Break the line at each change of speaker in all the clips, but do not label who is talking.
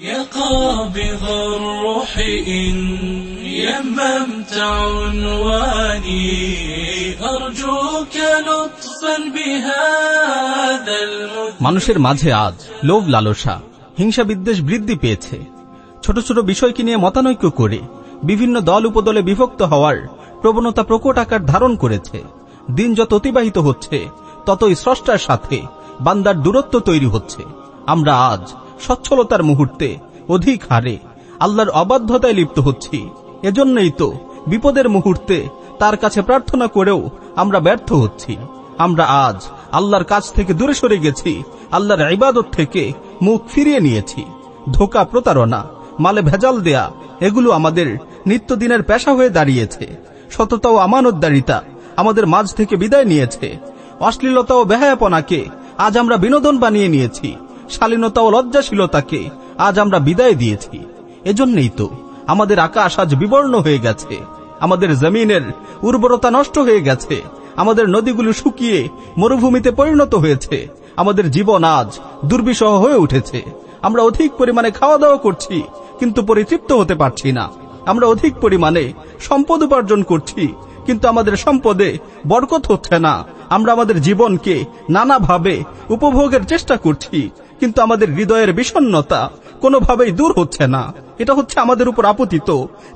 يا قابض الروح إن يممت عنواني أرجوك لطفا بهذا المذ
মানুষের মাঝে আজ লোভ লালসা হিংসা বিদ্বেষ বৃদ্ধি পেয়েছে ছোট ছোট বিষয়কে নিয়ে মতানৈক্য করে বিভিন্ন দল উপদলে বিভক্ত হওয়ার প্রবণতা প্রকট আকার ধারণ করেছে দিন যত অতিবাহিত হচ্ছে ততই স্রষ্টার সাথে বান্দার দূরত্ব তৈরি হচ্ছে আমরা আজ সচ্ছলতার মুহূর্তে অধিক হারে আল্লাহর অবাধ্যতায় লিপ্ত হচ্ছি। এজন্যই তো বিপদের মুহূর্তে তার কাছে প্রার্থনা করেও আমরা ব্যর্থ হচ্ছি। আমরা আজ আল্লাহর কাছ থেকে দূরে সরে গেছি, আল্লাহর ইবাদত থেকে মুখ ফিরিয়ে নিয়েছি। ধোকা প্রতারণা, মালে ভেজাল দেয়া, এগুলো আমাদের নিত্যদিনের পেশা হয়ে দাঁড়িয়েছে। সততা ও আমানতদারিতা আমাদের মাঝ থেকে বিদায় নিয়েছে। অশ্লীলতা ও বেহায়াপনাকে আজ আমরা বিনোদন বানিয়ে নিয়েছি। শালীনতা ও লজ্জাশীলতাকে আজ আমরা বিদায় দিয়েছি। এজন্যই তো আমাদের আকাশ আজ বিবর্ণ হয়ে গেছে। আমাদের জমিনের উর্বরতা নষ্ট হয়ে গেছে। আমাদের নদীগুলো শুকিয়ে মরুভূমিতে পরিণত হয়েছে। আমাদের জীবন আজ দুর্বিষহ হয়ে উঠেছে। আমরা অধিক পরিমাণে খাওয়া দাওয়া করছি, কিন্তু পরিতৃপ্ত হতে পারছি না। আমরা অধিক পরিমাণে সম্পদ উপার্জন করছি, কিন্তু আমাদের সম্পদে বরকত হচ্ছে না। আমরা আমাদের জীবনকে নানাভাবে উপভোগের চেষ্টা করছি, কিন্তু আমাদের হৃদয়ের বিষণ্নতা কোনোভাবেই দূর হচ্ছে না। এটা হচ্ছে আমাদের উপর আপতিত।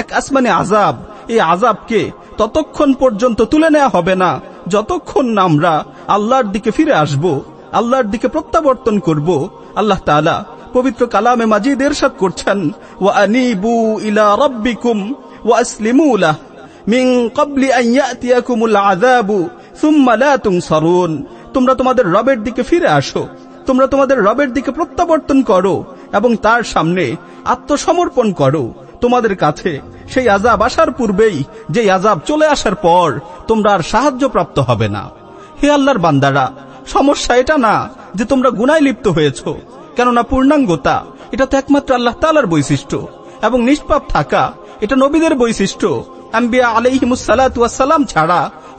এক আসমানে আজাব এই আজাবকে ততক্ষণ পর্যন্ত তুলে নেওয়া হবে না। যতক্ষণ না আমরা আল্লাহর দিকে ফিরে আসব, আল্লাহর দিকে প্রত্যাবর্তন করব, আল্লাহ তাআলা পবিত্র কালামে মাজিদ এরশাদ করছেন, ওয়া আনিবু ইলা রাব্বিকুম ওয়া আসলিমু লাহ। মিন ক্বাবলি আন ইয়াতিয়াকুমুল আযাবু তুনসারুন তোমরা তোমাদের রবের দিকে ফিরে আসো, তোমরা তোমাদের রবের দিকে প্রত্যাবর্তন করো এবং তার সামনে আত্মসমর্পণ করো। তোমাদের কাছে সেই আজাব আসার পূর্বেই যে আজাব চলে আসার পর, তোমরা আর সাহায্য প্রাপ্ত হবে না। হে আল্লাহর বান্দারা, সমস্যা এটা না যে তোমরা গুনায় লিপ্ত হয়েছ, কেননা পূর্ণাঙ্গতা, এটা তো একমাত্র আল্লাহ তালার বৈশিষ্ট্য, এবং নিষ্পাপ থাকা, এটা নবীদের বৈশিষ্ট্য। আম্বিয়া আলাইহিমুসালাম ছাড়া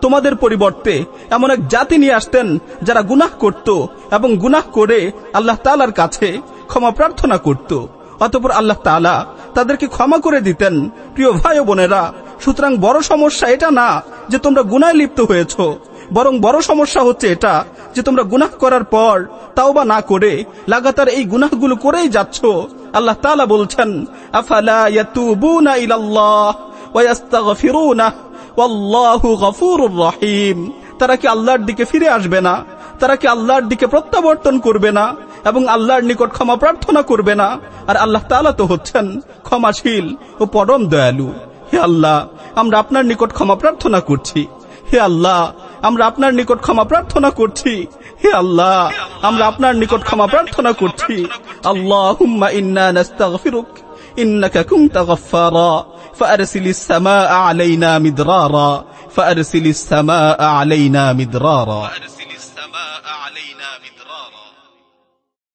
তোমাদের পরিবর্তে এমন এক জাতি নিয়ে আসতেন যারা গুনাহ করত এবং গুনাহ করে আল্লাহ তালার কাছে ক্ষমা প্রার্থনা করত। অতপর আল্লাহ তাআলা তাদেরকে ক্ষমা করে দিতেন। প্রিয় ভাই বোনেরা, সুতরাং বড় সমস্যা এটা না যে তোমরা গুনায় লিপ্ত হয়েছ। বরং বড় সমস্যা হচ্ছে এটা যে তোমরা গুনাহ করার পর তাও বা না করে লাগাতার এই গুনাহগুলো করেই যাচ্ছ। আল্লাহ তালা বলছেন, আফালা ইয়াতুবুনা ইলাল্লাহ ওয়া ইয়াস্তাগফিরুনা ওয়াল্লাহু রহিম। তারা কি আল্লাহর দিকে ফিরে আসবে না? তারা কি আল্লাহর দিকে প্রত্যাবর্তন করবে না? এবং আল্লাহর নিকট ক্ষমা প্রার্থনা করবে না? আর আল্লাহ তালা তো হচ্ছেন ক্ষমাশীল ও পরম দয়ালু। হে আল্লাহ, আমরা আপনার নিকট ক্ষমা প্রার্থনা করছি। হে আল্লাহ, আমরা আপনার নিকট ক্ষমা প্রার্থনা করছি। হে আল্লাহ, আমরা আপনার নিকট ক্ষমা প্রার্থনা করছি। আল্লাহ ইন্না ইন্না ইন্নাকা কুনতা فأرسل السماء علينا مدرارا فأرسل السماء علينا مدرارا.